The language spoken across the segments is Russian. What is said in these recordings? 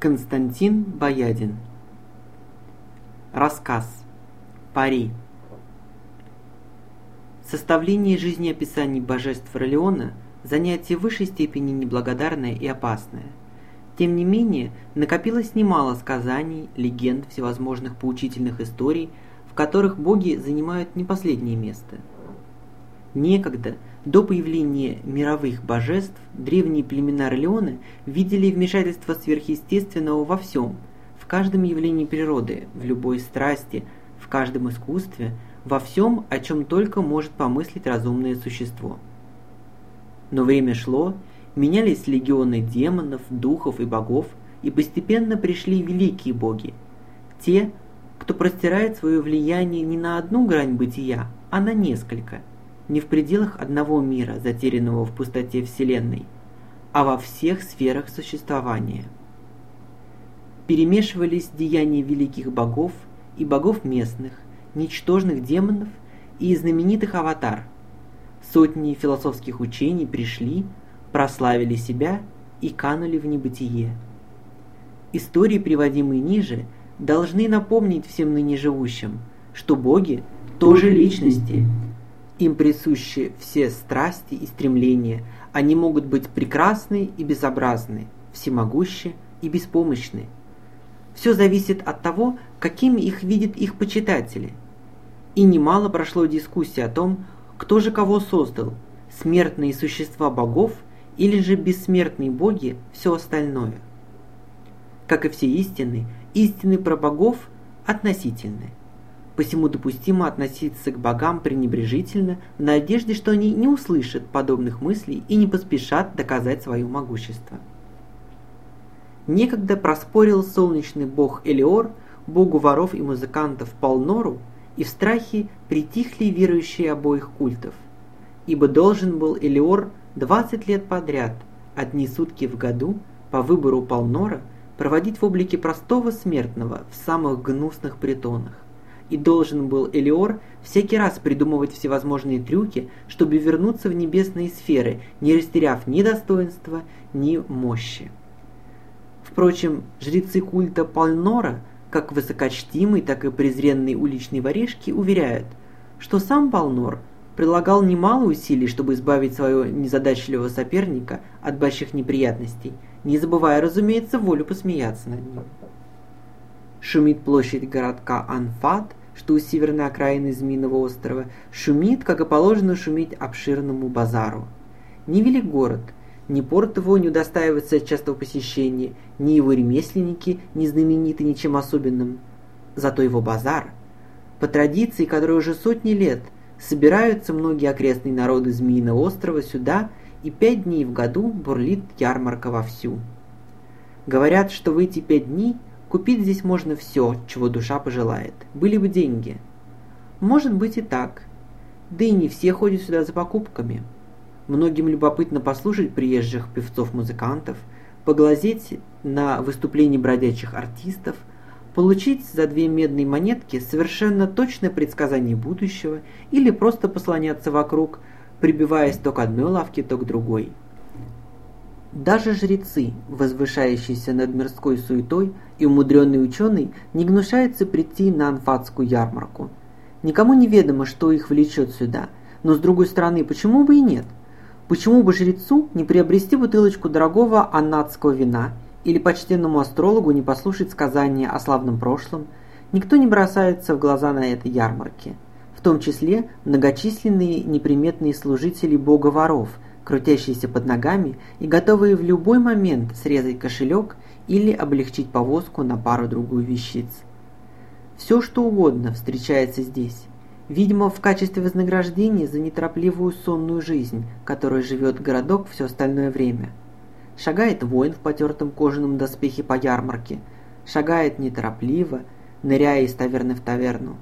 Константин Боядин Рассказ Пари Составление жизнеописаний божеств Ролеона – занятие в высшей степени неблагодарное и опасное. Тем не менее, накопилось немало сказаний, легенд, всевозможных поучительных историй, в которых боги занимают не последнее место. Некогда – до появления мировых божеств древние племена Орлеона видели вмешательство сверхъестественного во всем, в каждом явлении природы, в любой страсти, в каждом искусстве, во всем, о чем только может помыслить разумное существо. Но время шло, менялись легионы демонов, духов и богов, и постепенно пришли великие боги, те, кто простирает свое влияние не на одну грань бытия, а на несколько – не в пределах одного мира, затерянного в пустоте Вселенной, а во всех сферах существования. Перемешивались деяния великих богов и богов местных, ничтожных демонов и знаменитых аватар. Сотни философских учений пришли, прославили себя и канули в небытие. Истории, приводимые ниже, должны напомнить всем ныне живущим, что боги тоже личности – им присущи все страсти и стремления. Они могут быть прекрасны и безобразны, всемогущи и беспомощны. Все зависит от того, какими их видят их почитатели. И немало прошло дискуссий о том, кто же кого создал, смертные существа богов или же бессмертные боги, все остальное. Как и все истины, истины про богов относительны посему допустимо относиться к богам пренебрежительно в надежде, что они не услышат подобных мыслей и не поспешат доказать свое могущество. Некогда проспорил солнечный бог Элиор, богу воров и музыкантов Полнору, и в страхе притихли верующие обоих культов. Ибо должен был Элиор 20 лет подряд, одни сутки в году, по выбору Полнора, проводить в облике простого смертного в самых гнусных притонах и должен был Элиор всякий раз придумывать всевозможные трюки, чтобы вернуться в небесные сферы, не растеряв ни достоинства, ни мощи. Впрочем, жрецы культа Пальнора, как высокочтимый, так и презренный уличный воришки, уверяют, что сам Палнор прилагал немало усилий, чтобы избавить своего незадачливого соперника от больших неприятностей, не забывая, разумеется, волю посмеяться над ним. Шумит площадь городка Анфат, что у северной окраины Змеиного острова шумит, как и положено шуметь обширному базару. Не велик город, ни порт его не удостаивается частого посещения, ни его ремесленники не знамениты ничем особенным. Зато его базар, по традиции, которой уже сотни лет, собираются многие окрестные народы Змеиного острова сюда, и пять дней в году бурлит ярмарка вовсю. Говорят, что в эти пять дней – Купить здесь можно все, чего душа пожелает. Были бы деньги. Может быть и так. Да и не все ходят сюда за покупками. Многим любопытно послушать приезжих певцов-музыкантов, поглазеть на выступления бродячих артистов, получить за две медные монетки совершенно точное предсказание будущего или просто послоняться вокруг, прибиваясь то к одной лавке, то к другой. Даже жрецы, возвышающиеся над мирской суетой, и умудренный ученый не гнушается прийти на анфатскую ярмарку. Никому не ведомо, что их влечет сюда, но с другой стороны, почему бы и нет? Почему бы жрецу не приобрести бутылочку дорогого аннатского вина или почтенному астрологу не послушать сказания о славном прошлом? Никто не бросается в глаза на этой ярмарке, в том числе многочисленные неприметные служители бога воров – крутящиеся под ногами и готовые в любой момент срезать кошелек или облегчить повозку на пару-другую вещиц. Все что угодно встречается здесь. Видимо, в качестве вознаграждения за неторопливую сонную жизнь, которой живет городок все остальное время. Шагает воин в потертом кожаном доспехе по ярмарке, шагает неторопливо, ныряя из таверны в таверну.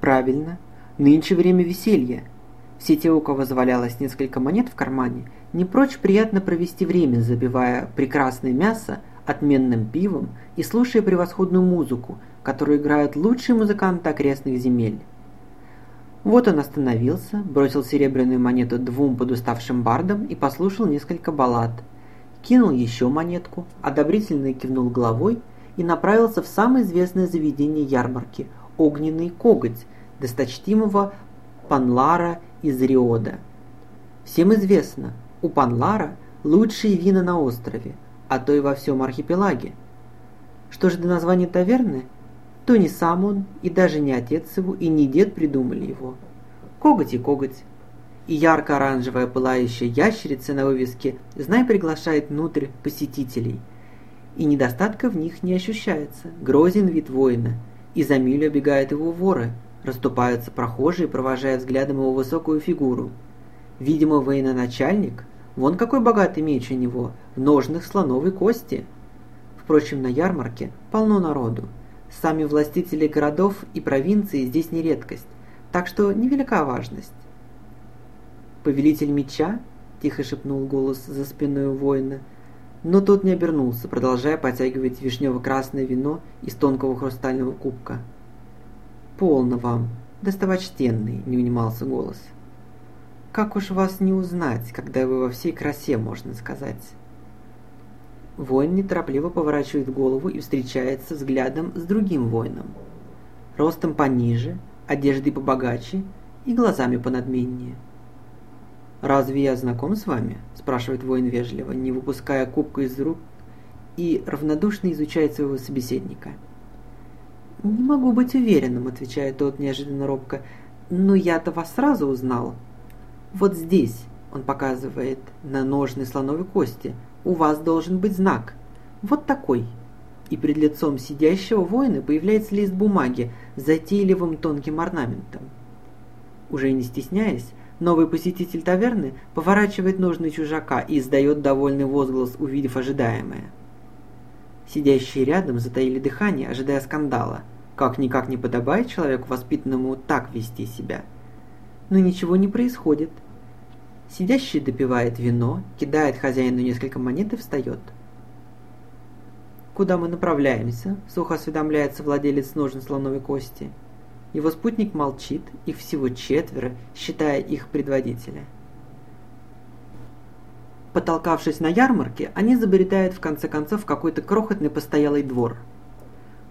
Правильно, нынче время веселья, все те, у кого завалялось несколько монет в кармане, не прочь приятно провести время, забивая прекрасное мясо отменным пивом и слушая превосходную музыку, которую играют лучшие музыканты окрестных земель. Вот он остановился, бросил серебряную монету двум подуставшим бардам и послушал несколько баллад. кинул еще монетку, одобрительно кивнул головой и направился в самое известное заведение ярмарки – огненный коготь досточтимого Панлара из Риода. Всем известно, у Панлара лучшие вина на острове, а то и во всем архипелаге. Что же до названия таверны, то не сам он, и даже не отец его, и не дед придумали его. Коготь и коготь. И ярко-оранжевая пылающая ящерица на вывеске «Знай» приглашает внутрь посетителей. И недостатка в них не ощущается. Грозен вид воина. И за милю обегают его воры. Расступаются прохожие, провожая взглядом его высокую фигуру. Видимо, военачальник. Вон какой богатый меч у него, в ножных слоновой кости. Впрочем, на ярмарке полно народу. Сами властители городов и провинций здесь не редкость, так что невелика важность. «Повелитель меча?» – тихо шепнул голос за спиной у воина. Но тот не обернулся, продолжая потягивать вишнево-красное вино из тонкого хрустального кубка. «Полно вам, достовочтенный!» – не унимался голос. «Как уж вас не узнать, когда вы во всей красе, можно сказать?» Воин неторопливо поворачивает голову и встречается взглядом с другим воином. Ростом пониже, одеждой побогаче и глазами понадменнее. «Разве я знаком с вами?» – спрашивает воин вежливо, не выпуская кубку из рук и равнодушно изучает своего собеседника. «Не могу быть уверенным», – отвечает тот неожиданно робко, – «но я-то вас сразу узнал. Вот здесь», – он показывает на ножны слоновой кости, – «у вас должен быть знак. Вот такой». И перед лицом сидящего воина появляется лист бумаги с затейливым тонким орнаментом. Уже не стесняясь, Новый посетитель таверны поворачивает ножны чужака и издает довольный возглас, увидев ожидаемое. Сидящие рядом затаили дыхание, ожидая скандала. Как-никак не подобает человеку воспитанному так вести себя. Но ничего не происходит. Сидящий допивает вино, кидает хозяину несколько монет и встает. «Куда мы направляемся?» – сухо осведомляется владелец ножен слоновой кости – его спутник молчит, их всего четверо, считая их предводителя. Потолкавшись на ярмарке, они забредают в конце концов какой-то крохотный постоялый двор.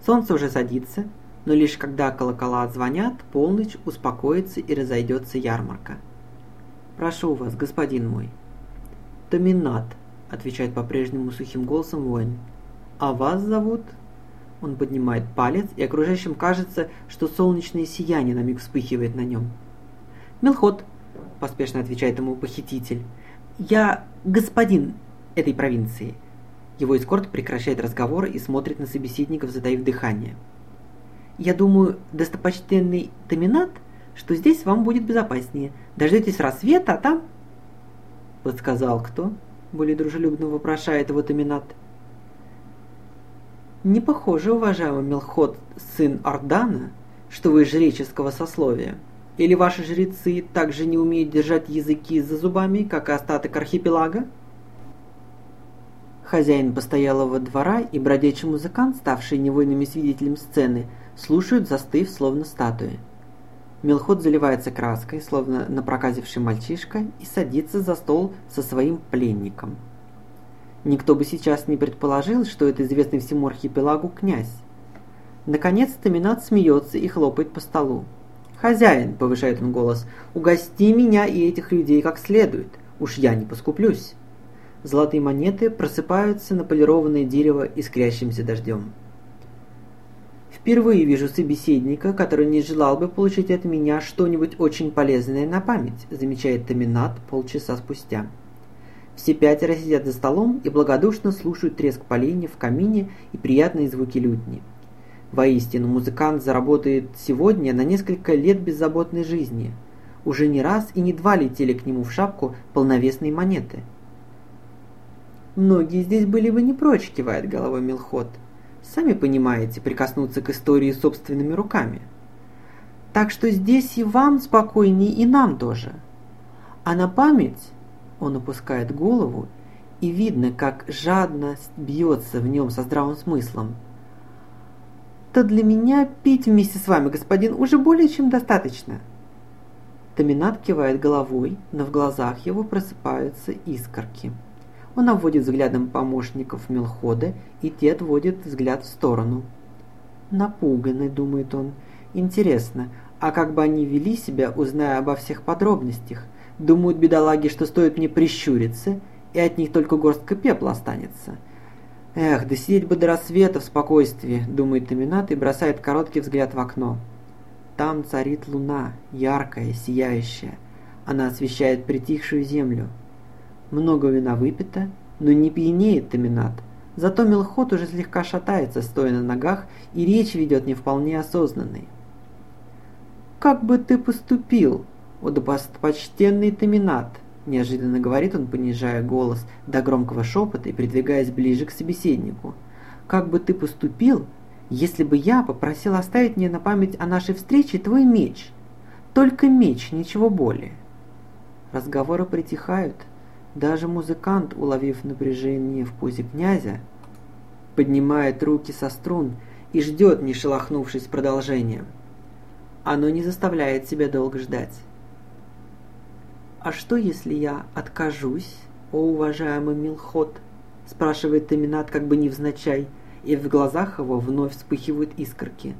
Солнце уже садится, но лишь когда колокола отзвонят, полночь успокоится и разойдется ярмарка. «Прошу вас, господин мой». «Томинат», — отвечает по-прежнему сухим голосом воин. «А вас зовут?» Он поднимает палец, и окружающим кажется, что солнечное сияние на миг вспыхивает на нем. «Мелхот», – поспешно отвечает ему похититель, – «я господин этой провинции». Его эскорт прекращает разговор и смотрит на собеседников, затаив дыхание. «Я думаю, достопочтенный Томинат, что здесь вам будет безопаснее. Дождетесь рассвета, а там...» «Подсказал кто?» – более дружелюбно вопрошает его Томинат. Не похоже, уважаемый Мелхот, сын Ордана, что вы жреческого сословия. Или ваши жрецы также не умеют держать языки за зубами, как и остаток архипелага? Хозяин постоялого двора и бродячий музыкант, ставший невольными свидетелем сцены, слушают, застыв, словно статуи. Мелхот заливается краской, словно напроказивший мальчишка, и садится за стол со своим пленником – Никто бы сейчас не предположил, что это известный всему архипелагу князь. Наконец-то Минат смеется и хлопает по столу. «Хозяин», — повышает он голос, — «угости меня и этих людей как следует. Уж я не поскуплюсь». Золотые монеты просыпаются на полированное дерево искрящимся дождем. Впервые вижу собеседника, который не желал бы получить от меня что-нибудь очень полезное на память, замечает Таминат полчаса спустя. Все пятеро сидят за столом и благодушно слушают треск поленья в камине и приятные звуки лютни. Воистину, музыкант заработает сегодня на несколько лет беззаботной жизни. Уже не раз и не два летели к нему в шапку полновесные монеты. «Многие здесь были бы не прочь», – кивает головой Милхот. «Сами понимаете, прикоснуться к истории собственными руками. Так что здесь и вам спокойнее, и нам тоже. А на память он опускает голову, и видно, как жадно бьется в нем со здравым смыслом. «То для меня пить вместе с вами, господин, уже более чем достаточно». Таминат кивает головой, но в глазах его просыпаются искорки. Он обводит взглядом помощников Мелхода, и те отводят взгляд в сторону. Напуганы, думает он. Интересно, а как бы они вели себя, узная обо всех подробностях? Думают бедолаги, что стоит мне прищуриться, и от них только горстка пепла останется. Эх, да сидеть бы до рассвета в спокойствии, думает Таминат и бросает короткий взгляд в окно. Там царит луна, яркая, сияющая. Она освещает притихшую землю. Много вина выпито, но не пьянеет Таминат. Зато Мелхот уже слегка шатается, стоя на ногах, и речь ведет не вполне осознанной. «Как бы ты поступил, о достопочтенный Таминат?» Неожиданно говорит он, понижая голос до громкого шепота и придвигаясь ближе к собеседнику. «Как бы ты поступил, если бы я попросил оставить мне на память о нашей встрече твой меч? Только меч, ничего более». Разговоры притихают. Даже музыкант, уловив напряжение в позе князя, поднимает руки со струн и ждет, не шелохнувшись продолжением. Оно не заставляет себя долго ждать. «А что, если я откажусь, о уважаемый Милхот?» – спрашивает Таминат как бы невзначай, и в глазах его вновь вспыхивают искорки.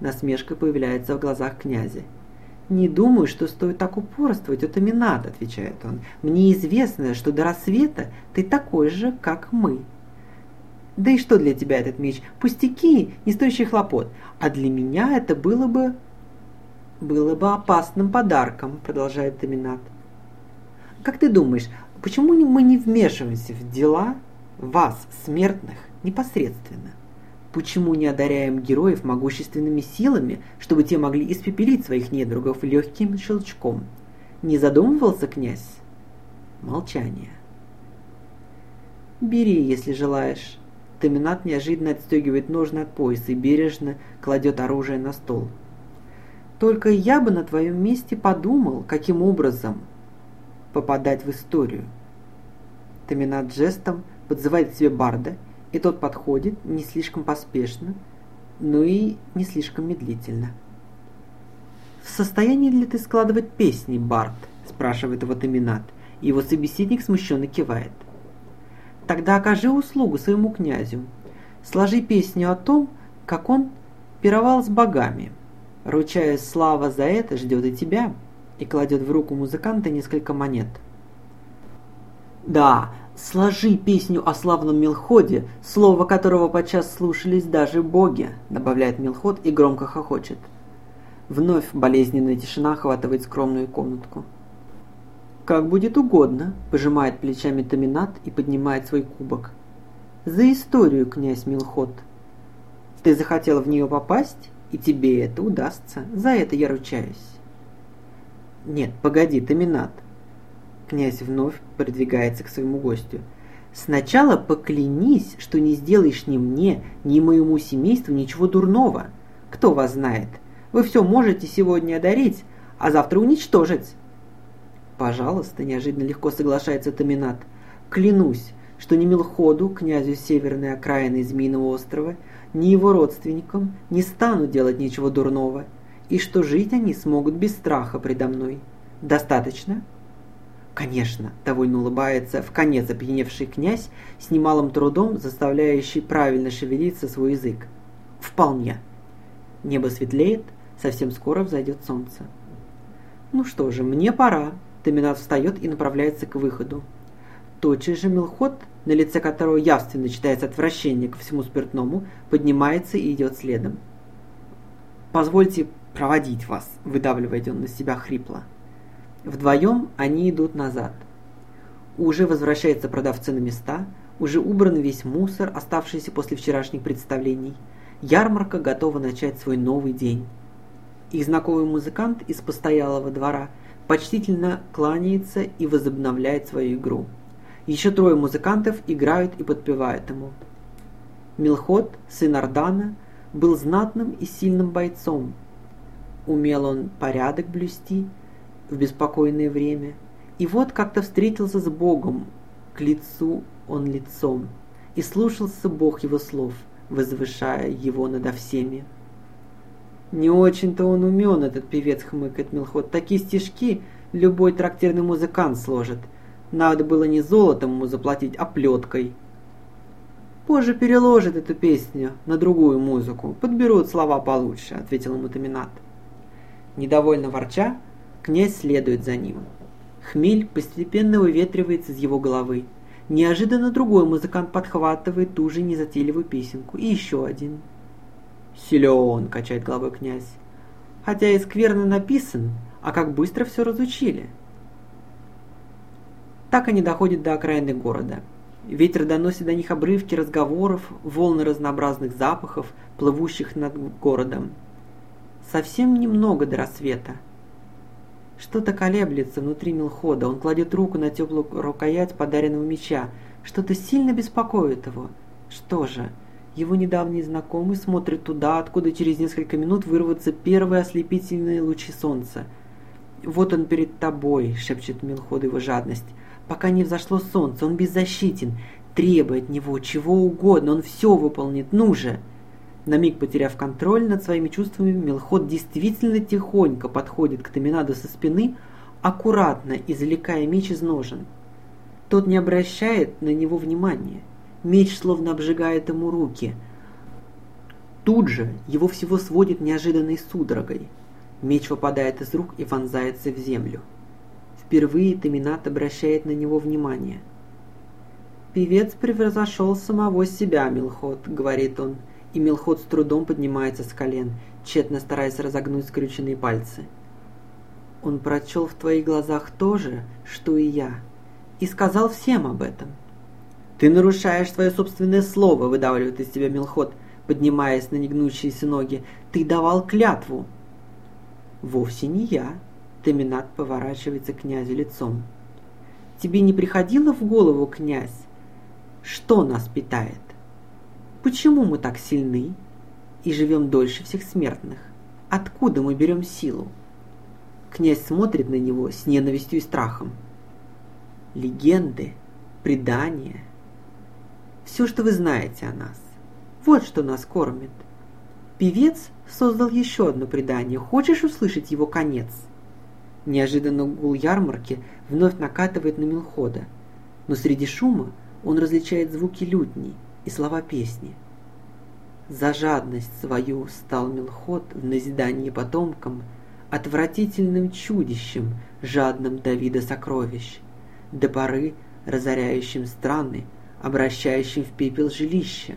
Насмешка появляется в глазах князя. «Не думаю, что стоит так упорствовать, это Минат», – отвечает он. «Мне известно, что до рассвета ты такой же, как мы». «Да и что для тебя этот меч? Пустяки, не стоящие хлопот. А для меня это было бы...» «Было бы опасным подарком», – продолжает Таминат. Как ты думаешь, почему мы не вмешиваемся в дела вас, смертных, непосредственно? Почему не одаряем героев могущественными силами, чтобы те могли испепелить своих недругов легким щелчком? Не задумывался князь? Молчание. «Бери, если желаешь». Таминат неожиданно отстегивает ножны от пояса и бережно кладет оружие на стол. «Только я бы на твоем месте подумал, каким образом попадать в историю. Таминат жестом подзывает к себе Барда, и тот подходит не слишком поспешно, но и не слишком медлительно. «В состоянии ли ты складывать песни, Бард?» – спрашивает его Таминат. Его собеседник смущенно кивает. «Тогда окажи услугу своему князю. Сложи песню о том, как он пировал с богами. Ручаясь, слава за это ждет и тебя» и кладет в руку музыканта несколько монет. «Да, сложи песню о славном Милходе, слово которого подчас слушались даже боги», добавляет Милход и громко хохочет. Вновь болезненная тишина охватывает скромную комнатку. «Как будет угодно», – пожимает плечами Таминат и поднимает свой кубок. «За историю, князь Милхот. Ты захотел в нее попасть, и тебе это удастся. За это я ручаюсь». «Нет, погоди, Таминат!» Князь вновь продвигается к своему гостю. «Сначала поклянись, что не сделаешь ни мне, ни моему семейству ничего дурного. Кто вас знает? Вы все можете сегодня одарить, а завтра уничтожить». «Пожалуйста», – неожиданно легко соглашается Таминат. «Клянусь, что ни Милходу, князю северной окраины Змеиного острова, ни его родственникам не стану делать ничего дурного» и что жить они смогут без страха предо мной. Достаточно? Конечно, довольно улыбается в конец опьяневший князь, с немалым трудом заставляющий правильно шевелиться свой язык. Вполне. Небо светлеет, совсем скоро взойдет солнце. Ну что же, мне пора. Таминат встает и направляется к выходу. Тотчас же Милхот, на лице которого явственно читается отвращение ко всему спиртному, поднимается и идет следом. «Позвольте проводить вас», – выдавливает он на себя хрипло. Вдвоем они идут назад. Уже возвращаются продавцы на места, уже убран весь мусор, оставшийся после вчерашних представлений. Ярмарка готова начать свой новый день. Их знакомый музыкант из постоялого двора почтительно кланяется и возобновляет свою игру. Еще трое музыкантов играют и подпевают ему. Милхот, сын Ардана, был знатным и сильным бойцом, Умел он порядок блюсти в беспокойное время. И вот как-то встретился с Богом, к лицу он лицом, и слушался Бог его слов, возвышая его надо всеми. Не очень-то он умен, этот певец, хмыкает Милхот. Такие стишки любой трактирный музыкант сложит. Надо было не золотом ему заплатить, а плеткой. Позже переложат эту песню на другую музыку, подберут слова получше, ответил ему Таминат. Недовольно ворча, князь следует за ним. Хмель постепенно выветривается из его головы. Неожиданно другой музыкант подхватывает ту же незатейливую песенку. И еще один. «Силен», — качает головой князь. «Хотя и скверно написан, а как быстро все разучили». Так они доходят до окраины города. Ветер доносит до них обрывки разговоров, волны разнообразных запахов, плывущих над городом. Совсем немного до рассвета. Что-то колеблется внутри Милхода. Он кладет руку на теплую рукоять подаренного меча. Что-то сильно беспокоит его. Что же? Его недавний знакомый смотрит туда, откуда через несколько минут вырвутся первые ослепительные лучи солнца. «Вот он перед тобой», — шепчет Милход его жадность. «Пока не взошло солнце, он беззащитен. Требует от него чего угодно, он все выполнит. Ну же!» На миг потеряв контроль над своими чувствами, Мелхот действительно тихонько подходит к Таминаду со спины, аккуратно извлекая меч из ножен. Тот не обращает на него внимания. Меч словно обжигает ему руки. Тут же его всего сводит неожиданной судорогой. Меч выпадает из рук и вонзается в землю. Впервые Таминат обращает на него внимание. «Певец превзошел самого себя, Милхот», — говорит он, — и Милхот с трудом поднимается с колен, тщетно стараясь разогнуть скрюченные пальцы. Он прочел в твоих глазах то же, что и я, и сказал всем об этом. «Ты нарушаешь свое собственное слово», — выдавливает из тебя Милхот, поднимаясь на негнущиеся ноги. «Ты давал клятву». «Вовсе не я», — Таминат поворачивается к князю лицом. «Тебе не приходило в голову, князь, что нас питает?» Почему мы так сильны и живем дольше всех смертных? Откуда мы берем силу? Князь смотрит на него с ненавистью и страхом. Легенды, предания, все, что вы знаете о нас. Вот что нас кормит. Певец создал еще одно предание. Хочешь услышать его конец? Неожиданно гул ярмарки вновь накатывает на Милхода, но среди шума он различает звуки лютней – и слова песни. За жадность свою стал Милхот в назидании потомкам отвратительным чудищем, жадным Давида сокровищ, до поры разоряющим страны, обращающим в пепел жилища.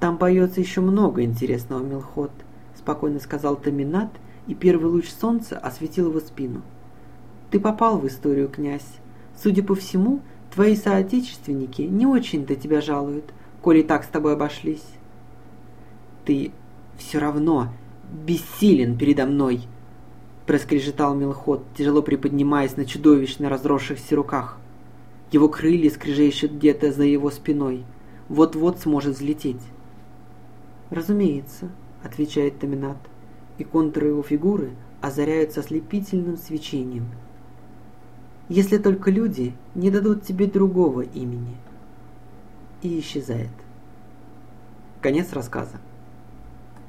Там поется еще много интересного, Милхот, спокойно сказал Таминат, и первый луч солнца осветил его спину. Ты попал в историю, князь. Судя по всему, Твои соотечественники не очень-то тебя жалуют, коли так с тобой обошлись. Ты все равно бессилен передо мной, проскрежетал Милхот, тяжело приподнимаясь на чудовищно разросшихся руках. Его крылья скрежещут где-то за его спиной. Вот-вот сможет взлететь. «Разумеется», — отвечает Таминат, и контуры его фигуры озаряются ослепительным свечением — если только люди не дадут тебе другого имени. И исчезает. Конец рассказа.